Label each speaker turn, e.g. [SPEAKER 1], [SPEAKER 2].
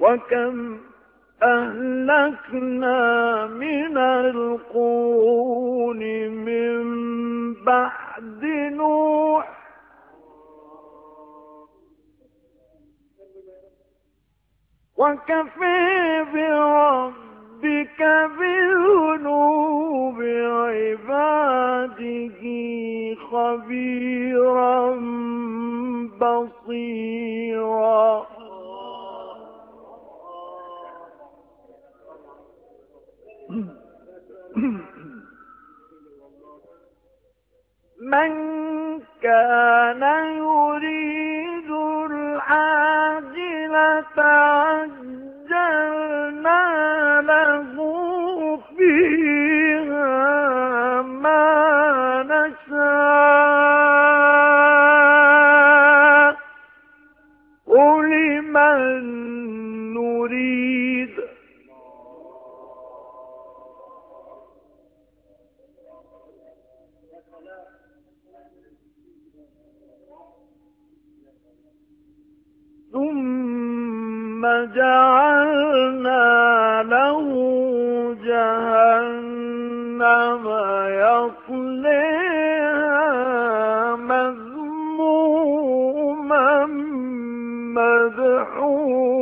[SPEAKER 1] وكم أهلكنا من القرون من بعد نوح. وكفي بربك بذنوب عباده خبيرا بصيرا. من كان يريد العاجلة عجلنا له فيها ما نشاء. لمن نريد ثم جعلنا له جهنم يصليها مذموما مدحورا.